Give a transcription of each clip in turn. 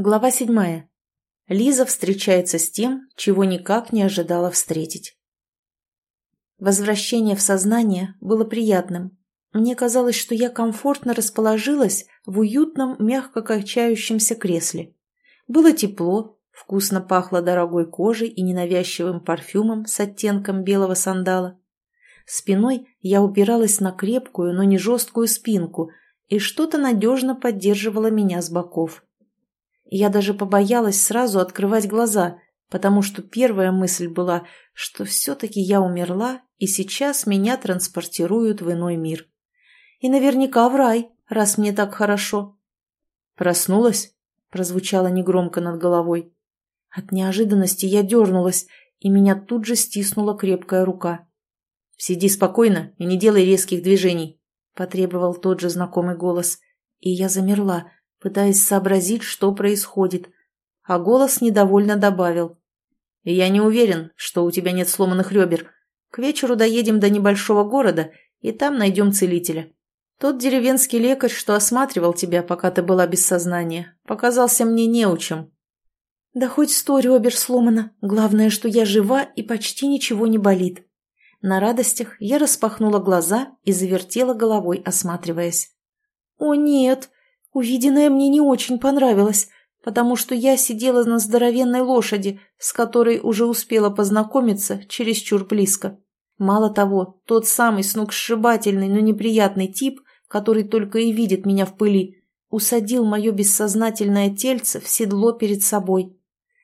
Глава седьмая. Лиза встречается с тем, чего никак не ожидала встретить. Возвращение в сознание было приятным. Мне казалось, что я комфортно расположилась в уютном, мягко качающемся кресле. Было тепло, вкусно пахло дорогой кожей и ненавязчивым парфюмом с оттенком белого сандала. Спиной я упиралась на крепкую, но не жесткую спинку, и что-то надежно поддерживало меня с боков. Я даже побоялась сразу открывать глаза, потому что первая мысль была, что все-таки я умерла, и сейчас меня транспортируют в иной мир. И наверняка в рай, раз мне так хорошо. «Проснулась?» – прозвучало негромко над головой. От неожиданности я дернулась, и меня тут же стиснула крепкая рука. «Сиди спокойно и не делай резких движений», – потребовал тот же знакомый голос. И я замерла, пытаясь сообразить, что происходит. А голос недовольно добавил. «Я не уверен, что у тебя нет сломанных ребер. К вечеру доедем до небольшого города, и там найдем целителя. Тот деревенский лекарь, что осматривал тебя, пока ты была без сознания, показался мне неучем». «Да хоть сто ребер сломано. Главное, что я жива и почти ничего не болит». На радостях я распахнула глаза и завертела головой, осматриваясь. «О, нет!» Увиденное мне не очень понравилось, потому что я сидела на здоровенной лошади, с которой уже успела познакомиться чересчур близко. Мало того, тот самый сногсшибательный, но неприятный тип, который только и видит меня в пыли, усадил мое бессознательное тельце в седло перед собой.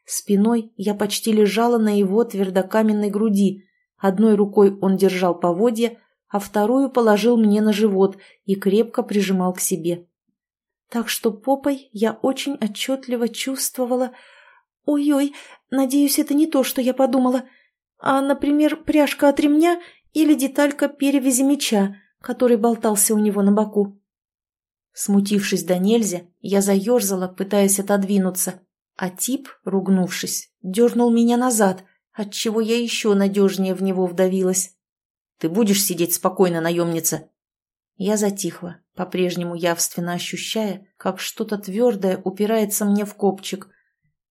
Спиной я почти лежала на его твердокаменной груди. Одной рукой он держал поводья, а вторую положил мне на живот и крепко прижимал к себе так что попой я очень отчетливо чувствовала... Ой-ой, надеюсь, это не то, что я подумала, а, например, пряжка от ремня или деталька перевязи меча, который болтался у него на боку. Смутившись до нельзя, я заерзала, пытаясь отодвинуться, а тип, ругнувшись, дернул меня назад, отчего я еще надежнее в него вдавилась. «Ты будешь сидеть спокойно, наемница?» Я затихла, по-прежнему явственно ощущая, как что-то твердое упирается мне в копчик.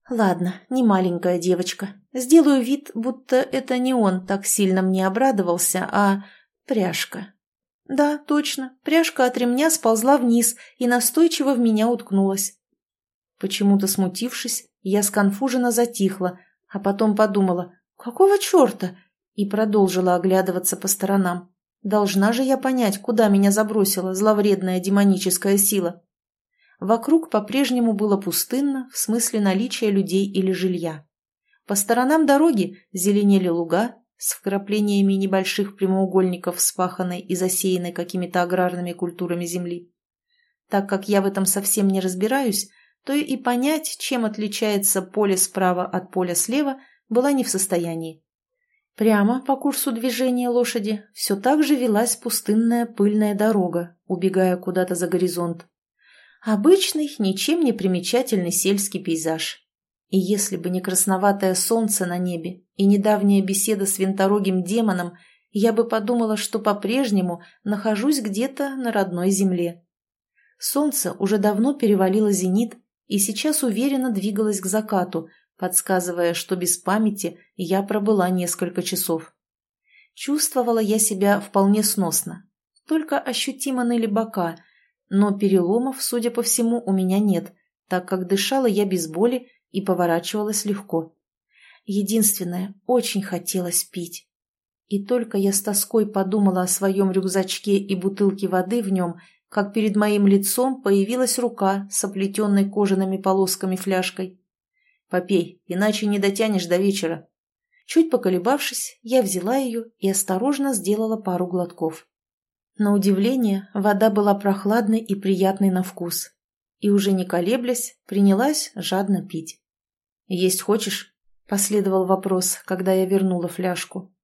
Ладно, не маленькая девочка. Сделаю вид, будто это не он так сильно мне обрадовался, а пряжка. Да, точно, пряжка от ремня сползла вниз и настойчиво в меня уткнулась. Почему-то смутившись, я сконфуженно затихла, а потом подумала, какого черта, и продолжила оглядываться по сторонам. Должна же я понять, куда меня забросила зловредная демоническая сила. Вокруг по-прежнему было пустынно в смысле наличия людей или жилья. По сторонам дороги зеленели луга с вкраплениями небольших прямоугольников спаханной и засеянной какими-то аграрными культурами земли. Так как я в этом совсем не разбираюсь, то и понять, чем отличается поле справа от поля слева, была не в состоянии. Прямо по курсу движения лошади все так же велась пустынная пыльная дорога, убегая куда-то за горизонт. Обычный, ничем не примечательный сельский пейзаж. И если бы не красноватое солнце на небе и недавняя беседа с винторогим демоном, я бы подумала, что по-прежнему нахожусь где-то на родной земле. Солнце уже давно перевалило зенит и сейчас уверенно двигалось к закату – подсказывая, что без памяти я пробыла несколько часов. Чувствовала я себя вполне сносно, только ощутимо ныли бока, но переломов, судя по всему, у меня нет, так как дышала я без боли и поворачивалась легко. Единственное, очень хотелось пить. И только я с тоской подумала о своем рюкзачке и бутылке воды в нем, как перед моим лицом появилась рука с оплетенной кожаными полосками фляжкой. Попей, иначе не дотянешь до вечера. Чуть поколебавшись, я взяла ее и осторожно сделала пару глотков. На удивление, вода была прохладной и приятной на вкус. И уже не колеблясь, принялась жадно пить. «Есть хочешь?» – последовал вопрос, когда я вернула фляжку.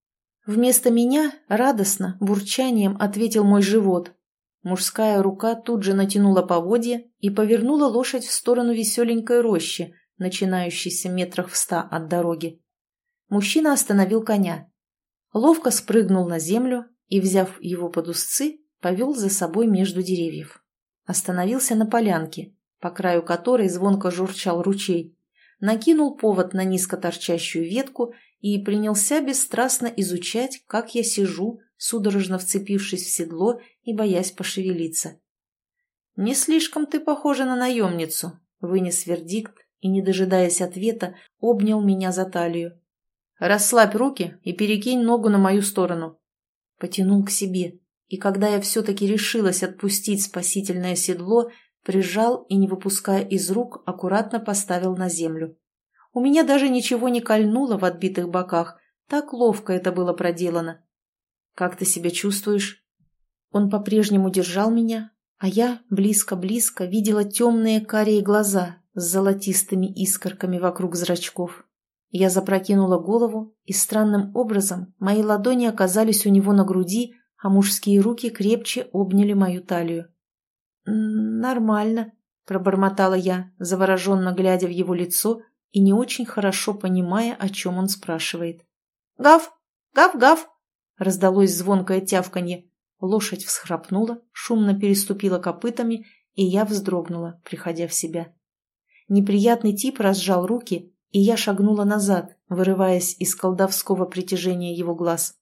Вместо меня радостно, бурчанием ответил мой живот. Мужская рука тут же натянула поводья и повернула лошадь в сторону веселенькой рощи, начинающийся метрах в ста от дороги. Мужчина остановил коня. Ловко спрыгнул на землю и, взяв его под узцы, повел за собой между деревьев. Остановился на полянке, по краю которой звонко журчал ручей, накинул повод на низко торчащую ветку и принялся бесстрастно изучать, как я сижу, судорожно вцепившись в седло и боясь пошевелиться. «Не слишком ты похожа на наемницу», — вынес вердикт и, не дожидаясь ответа, обнял меня за талию. «Расслабь руки и перекинь ногу на мою сторону». Потянул к себе, и когда я все-таки решилась отпустить спасительное седло, прижал и, не выпуская из рук, аккуратно поставил на землю. У меня даже ничего не кольнуло в отбитых боках, так ловко это было проделано. «Как ты себя чувствуешь?» Он по-прежнему держал меня, а я близко-близко видела темные карие глаза с золотистыми искорками вокруг зрачков. Я запрокинула голову, и странным образом мои ладони оказались у него на груди, а мужские руки крепче обняли мою талию. «Нормально», — пробормотала я, завороженно глядя в его лицо и не очень хорошо понимая, о чем он спрашивает. «Гав! Гав-гав!» — раздалось звонкое тявканье. Лошадь всхрапнула, шумно переступила копытами, и я вздрогнула, приходя в себя. Неприятный тип разжал руки, и я шагнула назад, вырываясь из колдовского притяжения его глаз.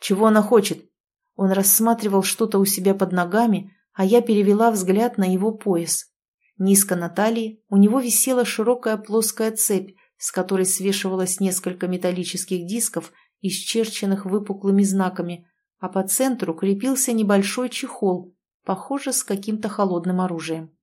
«Чего она хочет?» Он рассматривал что-то у себя под ногами, а я перевела взгляд на его пояс. Низко на талии у него висела широкая плоская цепь, с которой свешивалось несколько металлических дисков, исчерченных выпуклыми знаками, а по центру крепился небольшой чехол, похоже, с каким-то холодным оружием.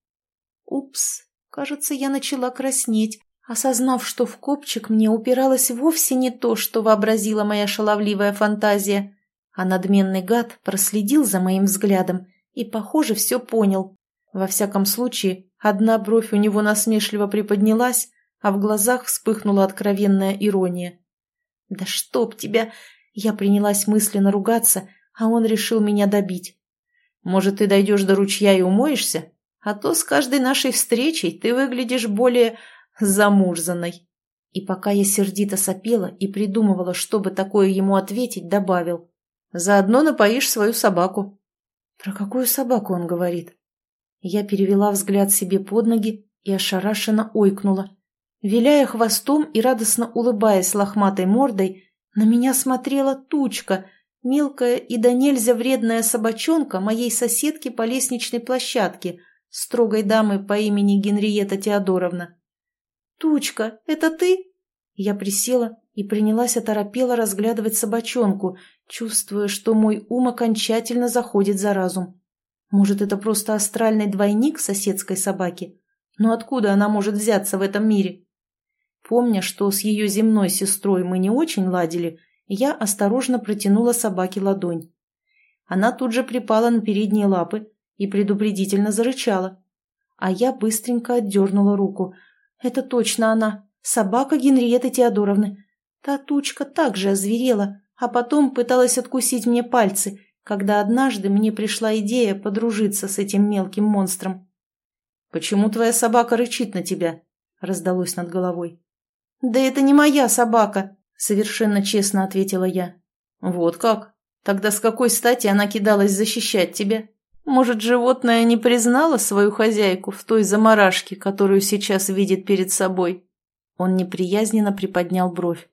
Упс, кажется, я начала краснеть, осознав, что в копчик мне упиралось вовсе не то, что вообразила моя шаловливая фантазия, а надменный гад проследил за моим взглядом и, похоже, все понял. Во всяком случае, одна бровь у него насмешливо приподнялась, а в глазах вспыхнула откровенная ирония. «Да чтоб тебя!» Я принялась мысленно ругаться, а он решил меня добить. «Может, ты дойдешь до ручья и умоешься? А то с каждой нашей встречей ты выглядишь более замурзанной». И пока я сердито сопела и придумывала, чтобы такое ему ответить, добавил. «Заодно напоишь свою собаку». Про какую собаку он говорит? Я перевела взгляд себе под ноги и ошарашенно ойкнула. Виляя хвостом и радостно улыбаясь лохматой мордой, на меня смотрела тучка, мелкая и до нельзя вредная собачонка моей соседки по лестничной площадке, строгой дамы по имени Генриета Теодоровна. «Тучка, это ты?» Я присела и принялась оторопело разглядывать собачонку, чувствуя, что мой ум окончательно заходит за разум. Может, это просто астральный двойник соседской собаки? Но откуда она может взяться в этом мире? Помня, что с ее земной сестрой мы не очень ладили, я осторожно протянула собаке ладонь. Она тут же припала на передние лапы и предупредительно зарычала. А я быстренько отдернула руку. Это точно она, собака Генриеты Теодоровны. Та тучка также озверела, а потом пыталась откусить мне пальцы, когда однажды мне пришла идея подружиться с этим мелким монстром. «Почему твоя собака рычит на тебя?» — раздалось над головой. «Да это не моя собака», — совершенно честно ответила я. «Вот как? Тогда с какой стати она кидалась защищать тебя? Может, животное не признало свою хозяйку в той заморашке, которую сейчас видит перед собой?» Он неприязненно приподнял бровь.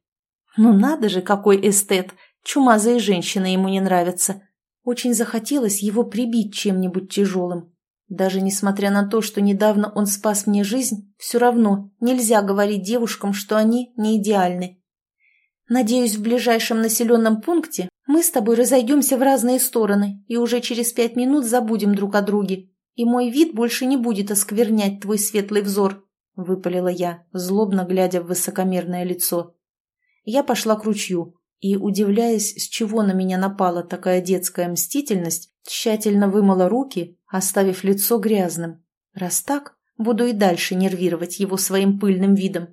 Ну надо же, какой эстет! Чумазые женщины ему не нравятся. Очень захотелось его прибить чем-нибудь тяжелым. Даже несмотря на то, что недавно он спас мне жизнь, все равно нельзя говорить девушкам, что они не идеальны. Надеюсь, в ближайшем населенном пункте мы с тобой разойдемся в разные стороны и уже через пять минут забудем друг о друге, и мой вид больше не будет осквернять твой светлый взор», — выпалила я, злобно глядя в высокомерное лицо. Я пошла к ручью и, удивляясь, с чего на меня напала такая детская мстительность, тщательно вымыла руки, оставив лицо грязным. Раз так, буду и дальше нервировать его своим пыльным видом.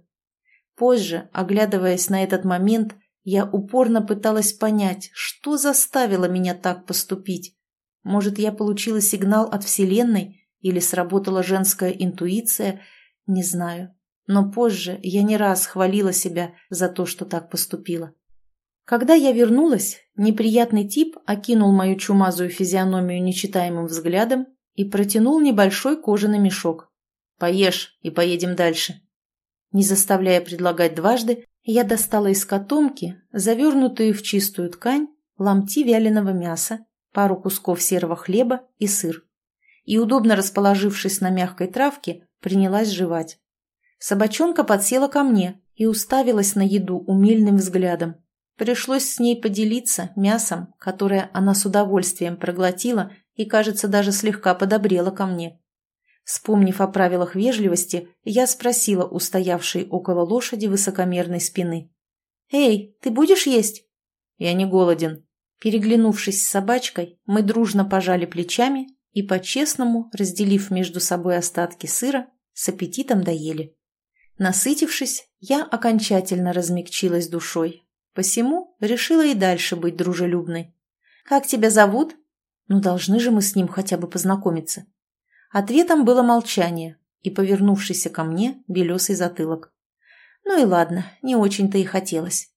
Позже, оглядываясь на этот момент, я упорно пыталась понять, что заставило меня так поступить. Может, я получила сигнал от Вселенной или сработала женская интуиция, не знаю но позже я не раз хвалила себя за то, что так поступила. Когда я вернулась, неприятный тип окинул мою чумазую физиономию нечитаемым взглядом и протянул небольшой кожаный мешок. Поешь и поедем дальше. Не заставляя предлагать дважды, я достала из котомки, завернутую в чистую ткань, ломти вяленого мяса, пару кусков серого хлеба и сыр. И, удобно расположившись на мягкой травке, принялась жевать. Собачонка подсела ко мне и уставилась на еду умильным взглядом. Пришлось с ней поделиться мясом, которое она с удовольствием проглотила и, кажется, даже слегка подобрела ко мне. Вспомнив о правилах вежливости, я спросила у стоявшей около лошади высокомерной спины. «Эй, ты будешь есть?» «Я не голоден». Переглянувшись с собачкой, мы дружно пожали плечами и, по-честному, разделив между собой остатки сыра, с аппетитом доели. Насытившись, я окончательно размягчилась душой, посему решила и дальше быть дружелюбной. «Как тебя зовут?» «Ну, должны же мы с ним хотя бы познакомиться». Ответом было молчание и повернувшийся ко мне белесый затылок. Ну и ладно, не очень-то и хотелось.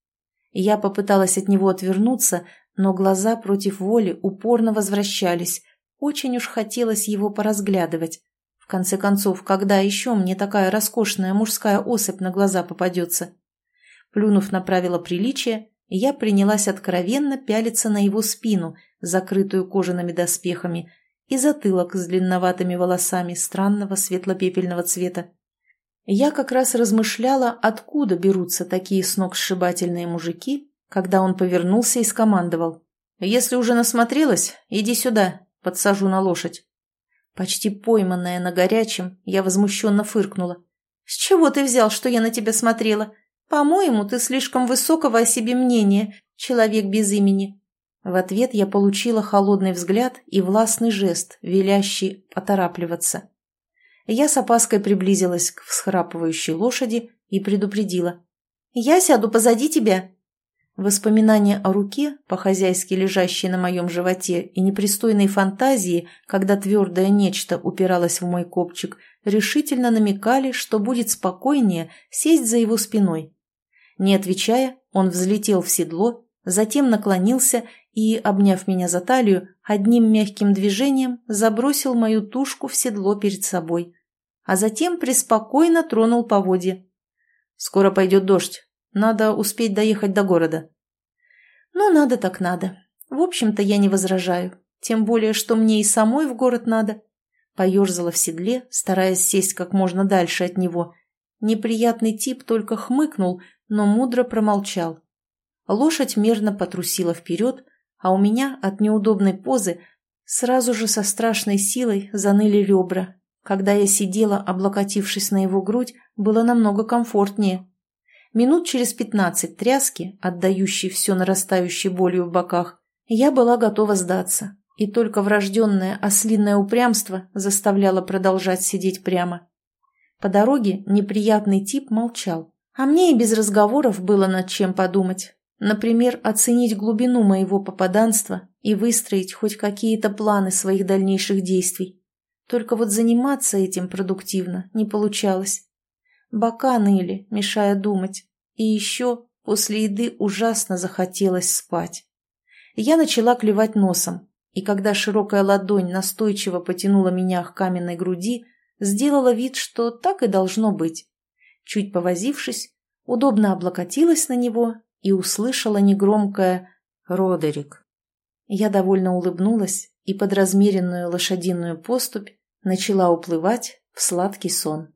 Я попыталась от него отвернуться, но глаза против воли упорно возвращались. Очень уж хотелось его поразглядывать. В конце концов, когда еще мне такая роскошная мужская особь на глаза попадется? Плюнув на правила приличия, я принялась откровенно пялиться на его спину, закрытую кожаными доспехами, и затылок с длинноватыми волосами странного светло-пепельного цвета. Я как раз размышляла, откуда берутся такие сногсшибательные мужики, когда он повернулся и скомандовал. «Если уже насмотрелась, иди сюда, подсажу на лошадь». Почти пойманная на горячем, я возмущенно фыркнула. «С чего ты взял, что я на тебя смотрела? По-моему, ты слишком высокого о себе мнения, человек без имени. В ответ я получила холодный взгляд и властный жест, велящий поторапливаться. Я с опаской приблизилась к всхрапывающей лошади и предупредила. «Я сяду позади тебя». Воспоминания о руке, по-хозяйски лежащей на моем животе, и непристойной фантазии, когда твердое нечто упиралось в мой копчик, решительно намекали, что будет спокойнее сесть за его спиной. Не отвечая, он взлетел в седло, затем наклонился и, обняв меня за талию, одним мягким движением забросил мою тушку в седло перед собой, а затем преспокойно тронул поводья. «Скоро пойдет дождь. Надо успеть доехать до города». «Ну, надо так надо. В общем-то, я не возражаю. Тем более, что мне и самой в город надо». Поерзала в седле, стараясь сесть как можно дальше от него. Неприятный тип только хмыкнул, но мудро промолчал. Лошадь мерно потрусила вперед, а у меня от неудобной позы сразу же со страшной силой заныли ребра. Когда я сидела, облокотившись на его грудь, было намного комфортнее. Минут через пятнадцать тряски, отдающей все нарастающей болью в боках, я была готова сдаться, и только врожденное ослинное упрямство заставляло продолжать сидеть прямо. По дороге неприятный тип молчал, а мне и без разговоров было над чем подумать. Например, оценить глубину моего попаданства и выстроить хоть какие-то планы своих дальнейших действий. Только вот заниматься этим продуктивно не получалось. Бока ныли, мешая думать. И еще после еды ужасно захотелось спать. Я начала клевать носом, и когда широкая ладонь настойчиво потянула меня к каменной груди, сделала вид, что так и должно быть. Чуть повозившись, удобно облокотилась на него и услышала негромкое «Родерик». Я довольно улыбнулась и под размеренную лошадиную поступь начала уплывать в сладкий сон.